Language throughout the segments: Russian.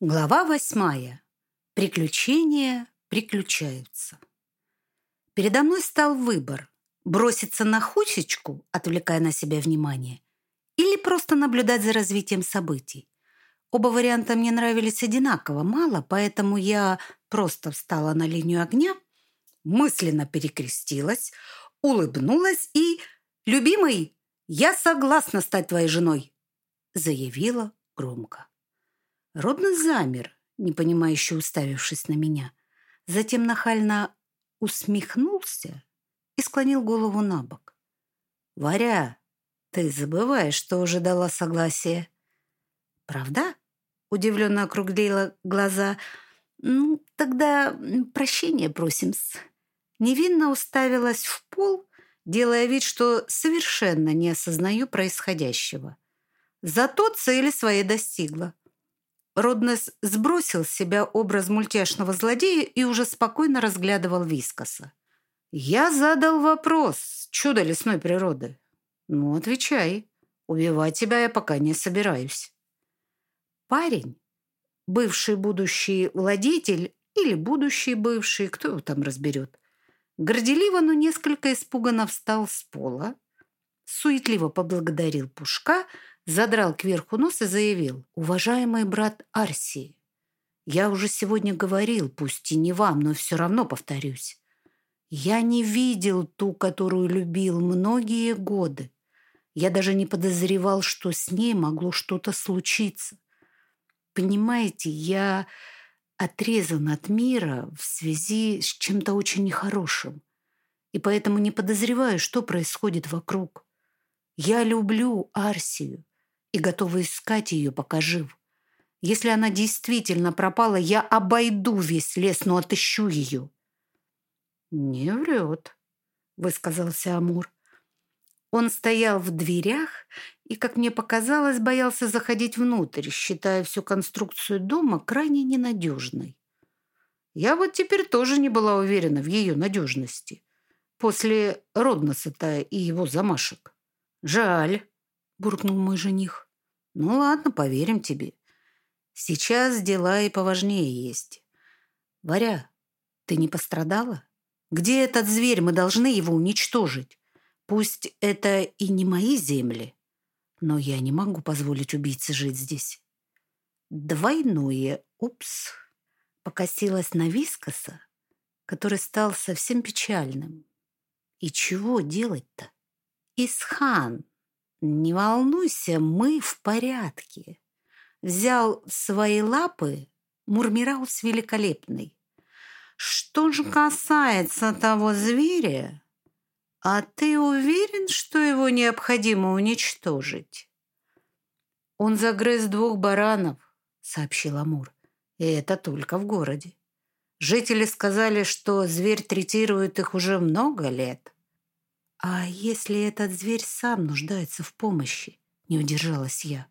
Глава восьмая. Приключения приключаются. Передо мной стал выбор – броситься на хусечку, отвлекая на себя внимание, или просто наблюдать за развитием событий. Оба варианта мне нравились одинаково мало, поэтому я просто встала на линию огня, мысленно перекрестилась, улыбнулась и «Любимый, я согласна стать твоей женой», заявила громко. Родно замер, непонимающе уставившись на меня. Затем нахально усмехнулся и склонил голову на бок. «Варя, ты забываешь, что уже дала согласие». «Правда?» — удивленно округлила глаза. «Ну, тогда прощения просим-с». Невинно уставилась в пол, делая вид, что совершенно не осознаю происходящего. Зато цели своей достигла. Роднес сбросил с себя образ мультяшного злодея и уже спокойно разглядывал Вискоса. «Я задал вопрос, чудо лесной природы. Ну, отвечай. Убивать тебя я пока не собираюсь». Парень, бывший будущий владетель или будущий бывший, кто его там разберет, горделиво, но несколько испуганно встал с пола, суетливо поблагодарил Пушка, задрал кверху нос и заявил. «Уважаемый брат Арсии, я уже сегодня говорил, пусть и не вам, но все равно повторюсь. Я не видел ту, которую любил многие годы. Я даже не подозревал, что с ней могло что-то случиться. Понимаете, я отрезан от мира в связи с чем-то очень нехорошим. И поэтому не подозреваю, что происходит вокруг. Я люблю Арсию и готова искать ее, пока жив. Если она действительно пропала, я обойду весь лес, но отыщу ее. «Не врет», — высказался Амур. Он стоял в дверях и, как мне показалось, боялся заходить внутрь, считая всю конструкцию дома крайне ненадежной. Я вот теперь тоже не была уверена в ее надежности после Родноса-то и его замашек. «Жаль», — буркнул мой жених. Ну ладно, поверим тебе. Сейчас дела и поважнее есть. Варя, ты не пострадала? Где этот зверь? Мы должны его уничтожить. Пусть это и не мои земли, но я не могу позволить убийце жить здесь. Двойное «упс» покосилась на Вискоса, который стал совсем печальным. И чего делать-то? Исхан «Не волнуйся, мы в порядке». Взял в свои лапы Мурмираус Великолепный. «Что же касается того зверя, а ты уверен, что его необходимо уничтожить?» «Он загрыз двух баранов», — сообщил Амур. «И это только в городе. Жители сказали, что зверь третирует их уже много лет». «А если этот зверь сам нуждается в помощи?» – не удержалась я.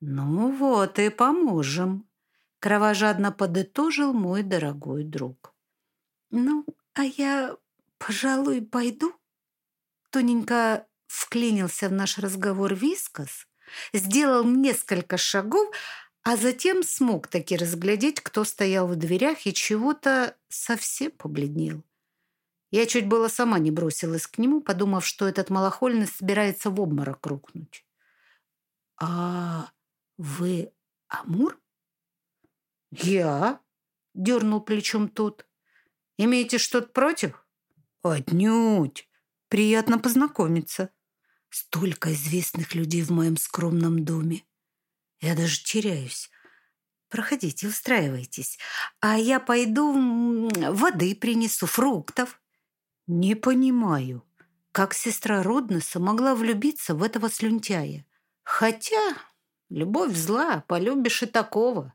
«Ну вот и поможем», – кровожадно подытожил мой дорогой друг. «Ну, а я, пожалуй, пойду?» Тоненько вклинился в наш разговор Вискас, сделал несколько шагов, а затем смог таки разглядеть, кто стоял в дверях и чего-то совсем побледнел. Я чуть было сама не бросилась к нему, подумав, что этот малохольный собирается в обморок рухнуть. «А вы Амур?» «Я?» — дернул плечом тот. «Имеете что-то против?» «Отнюдь! Приятно познакомиться. Столько известных людей в моем скромном доме. Я даже теряюсь. Проходите, устраивайтесь. А я пойду воды принесу, фруктов». Не понимаю, как сестра Роднеса могла влюбиться в этого слюнтяя. Хотя любовь зла, полюбишь и такого.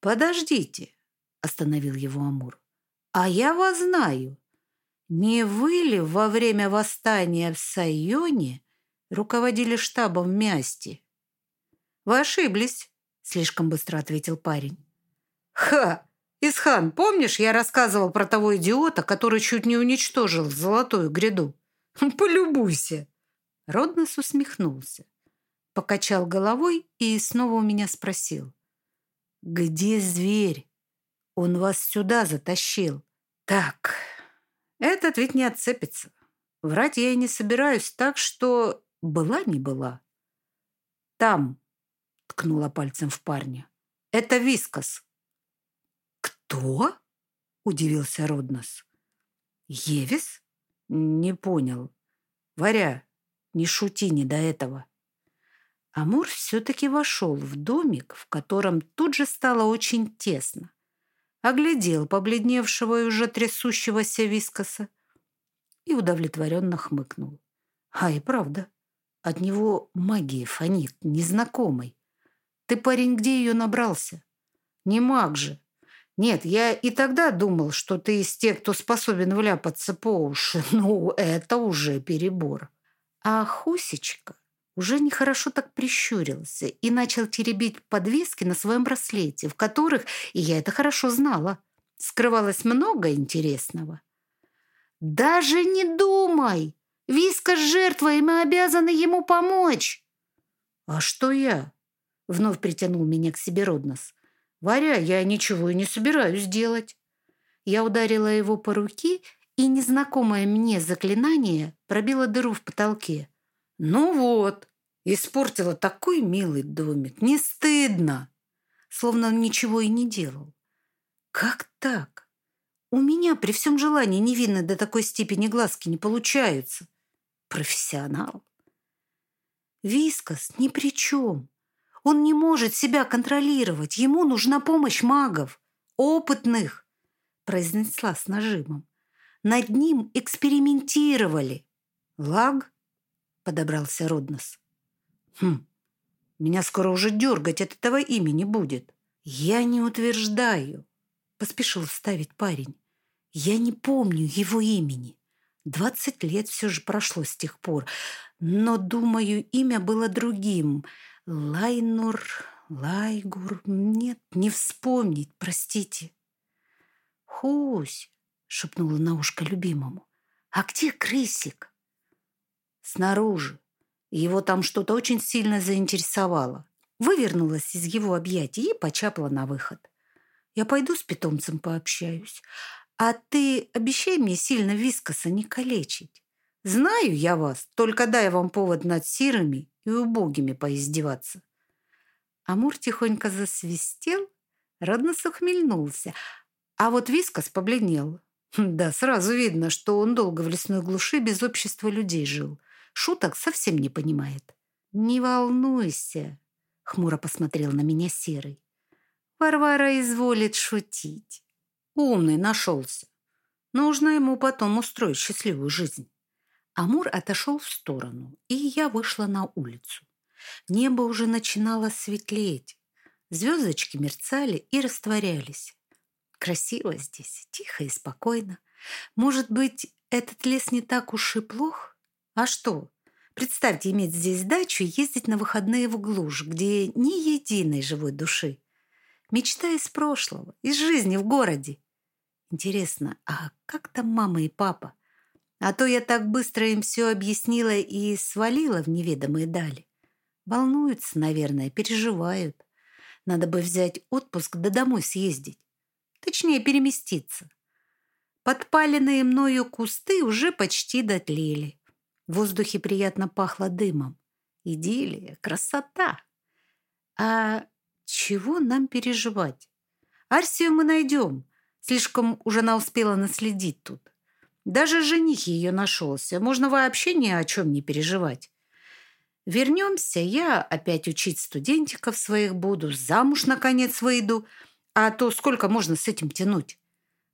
Подождите, остановил его Амур. А я вас знаю. Не вы ли во время восстания в Сайоне руководили штабом Мясти? Вы ошиблись, слишком быстро ответил парень. Ха! «Исхан, помнишь, я рассказывал про того идиота, который чуть не уничтожил золотую гряду? Полюбуйся!» Роднес усмехнулся, покачал головой и снова у меня спросил. Где зверь? Он вас сюда затащил. Так, этот ведь не отцепится. Врать я и не собираюсь, так что была не была. Там, ткнула пальцем в парня. Это Вискас. Кто? Удивился Роднос. Евис? Не понял. Варя, не шути не до этого. Амур все-таки вошел в домик, в котором тут же стало очень тесно. Оглядел побледневшего и уже трясущегося вискоса и удовлетворенно хмыкнул. А и правда, от него магия фонит, незнакомый. Ты, парень, где ее набрался? Не маг же. Нет, я и тогда думал, что ты из тех, кто способен вляпаться по уши. Ну, это уже перебор. А Хусечка уже нехорошо так прищурился и начал теребить подвески на своем браслете, в которых, и я это хорошо знала, скрывалось много интересного. «Даже не думай! Виска жертва, и мы обязаны ему помочь!» «А что я?» — вновь притянул меня к себе Роднос. «Варя, я ничего и не собираюсь делать». Я ударила его по руке, и незнакомое мне заклинание пробило дыру в потолке. «Ну вот, испортила такой милый домик. Не стыдно!» Словно он ничего и не делал. «Как так? У меня при всем желании невинно до такой степени глазки не получаются. Профессионал». «Вискас ни при чем. Он не может себя контролировать. Ему нужна помощь магов, опытных», произнесла с нажимом. «Над ним экспериментировали». «Лаг?» подобрался Роднос. Хм, меня скоро уже дергать от этого имени будет. Я не утверждаю, поспешил вставить парень. Я не помню его имени. Двадцать лет все же прошло с тех пор, но, думаю, имя было другим. Лайнур, Лайгур, нет, не вспомнить, простите. Хусь, шепнула на ушко любимому. А где крысик? снаружи. Его там что-то очень сильно заинтересовало. Вывернулась из его объятий и почапла на выход. Я пойду с питомцем пообщаюсь. А ты обещай мне сильно вискоса не калечить. Знаю я вас, только дай вам повод над сирыми и убогими поиздеваться. Амур тихонько засвистел, родно сухмельнулся, а вот вискос побледнел. Да, сразу видно, что он долго в лесной глуши без общества людей жил шуток совсем не понимает. «Не волнуйся», — хмуро посмотрел на меня Серый. «Варвара изволит шутить. Умный нашелся. Нужно ему потом устроить счастливую жизнь». Амур отошел в сторону, и я вышла на улицу. Небо уже начинало светлеть. Звездочки мерцали и растворялись. Красиво здесь, тихо и спокойно. Может быть, этот лес не так уж и плох? А что? Представьте иметь здесь дачу и ездить на выходные в глушь, где ни единой живой души. Мечта из прошлого, из жизни в городе. Интересно, а как там мама и папа? А то я так быстро им все объяснила и свалила в неведомые дали. Волнуются, наверное, переживают. Надо бы взять отпуск да домой съездить. Точнее, переместиться. Подпаленные мною кусты уже почти дотлели. В воздухе приятно пахло дымом. Идиллия, красота. А чего нам переживать? Арсию мы найдем. Слишком уже она успела наследить тут. Даже жених ее нашелся. Можно вообще ни о чем не переживать. Вернемся, я опять учить студентиков своих буду, замуж, наконец, выйду. А то сколько можно с этим тянуть?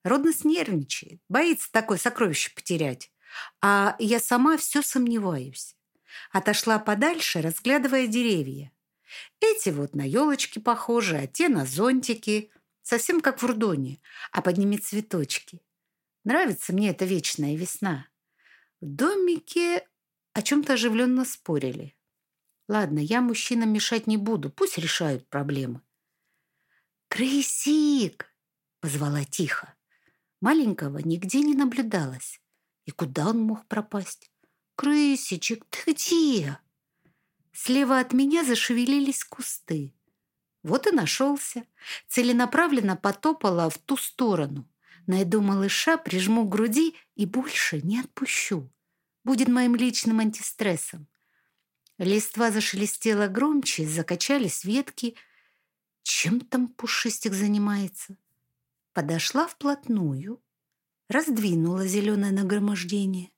Родность нервничает, боится такое сокровище потерять. А я сама все сомневаюсь. Отошла подальше, разглядывая деревья. Эти вот на елочки похожи, а те на зонтики. Совсем как в Рудоне, а под ними цветочки. Нравится мне эта вечная весна. В домике о чем-то оживленно спорили. Ладно, я мужчинам мешать не буду, пусть решают проблемы. «Крысик!» — позвала тихо. Маленького нигде не наблюдалось. И куда он мог пропасть? «Крысичек, ты где?» Слева от меня зашевелились кусты. Вот и нашелся. Целенаправленно потопала в ту сторону. Найду малыша, прижму к груди и больше не отпущу. Будет моим личным антистрессом. Листва зашелестела громче, закачались ветки. Чем там пушистик занимается? Подошла вплотную, раздвинула зеленое нагромождение.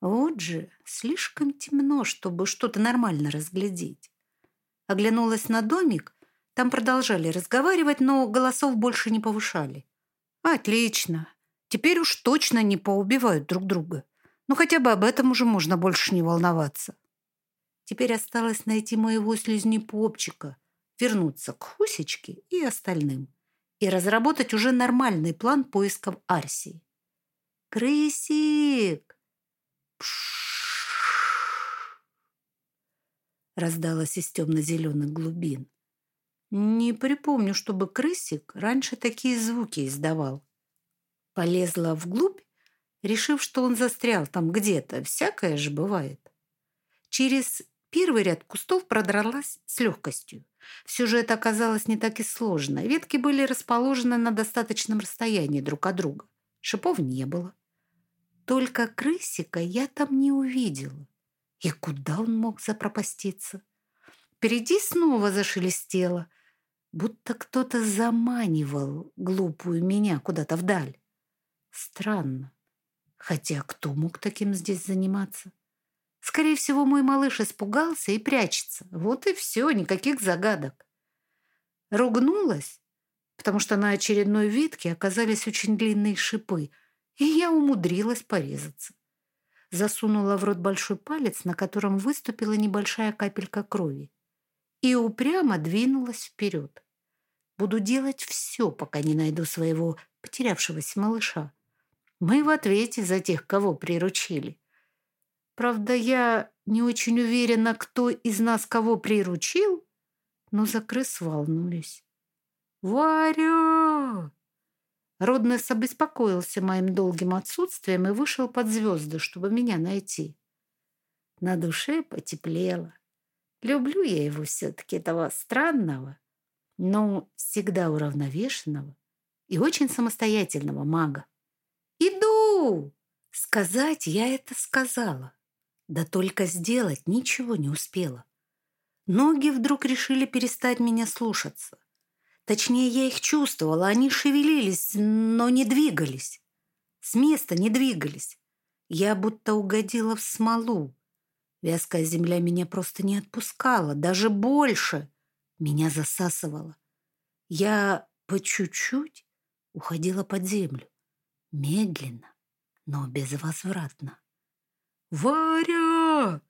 Вот же, слишком темно, чтобы что-то нормально разглядеть. Оглянулась на домик, там продолжали разговаривать, но голосов больше не повышали. Отлично. Теперь уж точно не поубивают друг друга. Ну, хотя бы об этом уже можно больше не волноваться. Теперь осталось найти моего слизнепопчика, вернуться к Хусечке и остальным и разработать уже нормальный план поисков Арсии. «Крысик!» раздалось из темно-зеленых глубин. Не припомню, чтобы крысик раньше такие звуки издавал. Полезла вглубь, решив, что он застрял там где-то. Всякое же бывает. Через первый ряд кустов продралась с легкостью. Все же это оказалось не так и сложно. Ветки были расположены на достаточном расстоянии друг от друга. Шипов не было. Только крысика я там не увидела. И куда он мог запропаститься? Впереди снова зашелестело – будто кто-то заманивал глупую меня куда-то вдаль. Странно. Хотя кто мог таким здесь заниматься? Скорее всего, мой малыш испугался и прячется. Вот и все, никаких загадок. Ругнулась, потому что на очередной ветке оказались очень длинные шипы, и я умудрилась порезаться. Засунула в рот большой палец, на котором выступила небольшая капелька крови и упрямо двинулась вперед. Буду делать все, пока не найду своего потерявшегося малыша. Мы в ответе за тех, кого приручили. Правда, я не очень уверена, кто из нас кого приручил, но за крыс волнуюсь. «Варя!» Роднес обеспокоился моим долгим отсутствием и вышел под звезды, чтобы меня найти. На душе потеплело. Люблю я его все-таки, этого странного, но всегда уравновешенного и очень самостоятельного мага. «Иду!» Сказать я это сказала, да только сделать ничего не успела. Ноги вдруг решили перестать меня слушаться. Точнее, я их чувствовала, они шевелились, но не двигались. С места не двигались. Я будто угодила в смолу. Вязкая земля меня просто не отпускала, даже больше. Меня засасывала. Я по чуть-чуть уходила под землю. Медленно, но безвозвратно. «Варя!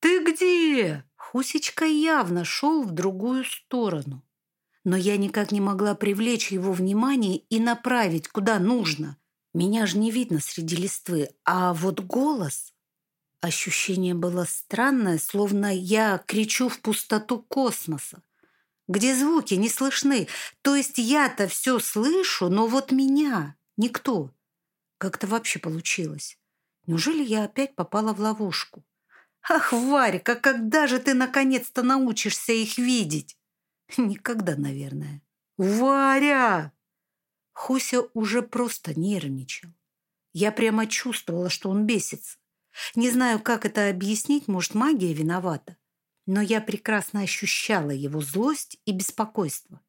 Ты где?» Хусечка явно шел в другую сторону. Но я никак не могла привлечь его внимание и направить куда нужно. Меня же не видно среди листвы, а вот голос Ощущение было странное, словно я кричу в пустоту космоса, где звуки не слышны. То есть я-то все слышу, но вот меня никто. Как это вообще получилось? Неужели я опять попала в ловушку? Ах, Варька, когда же ты наконец-то научишься их видеть? Никогда, наверное. Варя! Хуся уже просто нервничал. Я прямо чувствовала, что он бесится. Не знаю, как это объяснить, может, магия виновата, но я прекрасно ощущала его злость и беспокойство.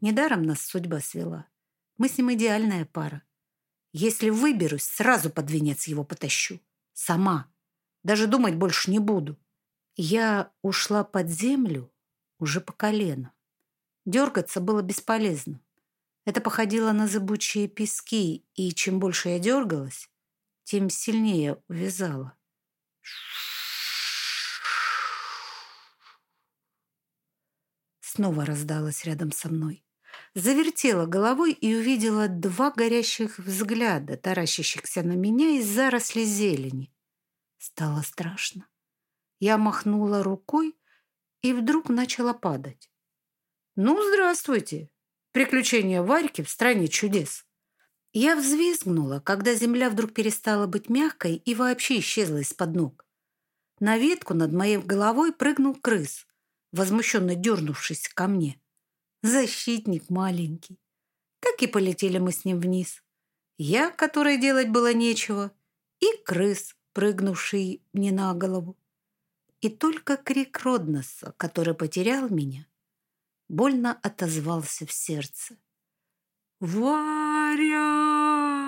Недаром нас судьба свела. Мы с ним идеальная пара. Если выберусь, сразу под венец его потащу. Сама. Даже думать больше не буду. Я ушла под землю уже по колено. Дергаться было бесполезно. Это походило на зыбучие пески, и чем больше я дергалась, тем сильнее увязала. Снова раздалась рядом со мной. Завертела головой и увидела два горящих взгляда, таращащихся на меня из заросли зелени. Стало страшно. Я махнула рукой и вдруг начала падать. «Ну, здравствуйте! Приключения Варьки в стране чудес!» Я взвизгнула, когда земля вдруг перестала быть мягкой и вообще исчезла из-под ног. На ветку над моей головой прыгнул крыс, возмущенно дернувшись ко мне. защитник маленький. Так и полетели мы с ним вниз. Я, которой делать было нечего, и крыс, прыгнувший мне на голову. И только крик Родноса, который потерял меня, больно отозвался в сердце. «Варя!»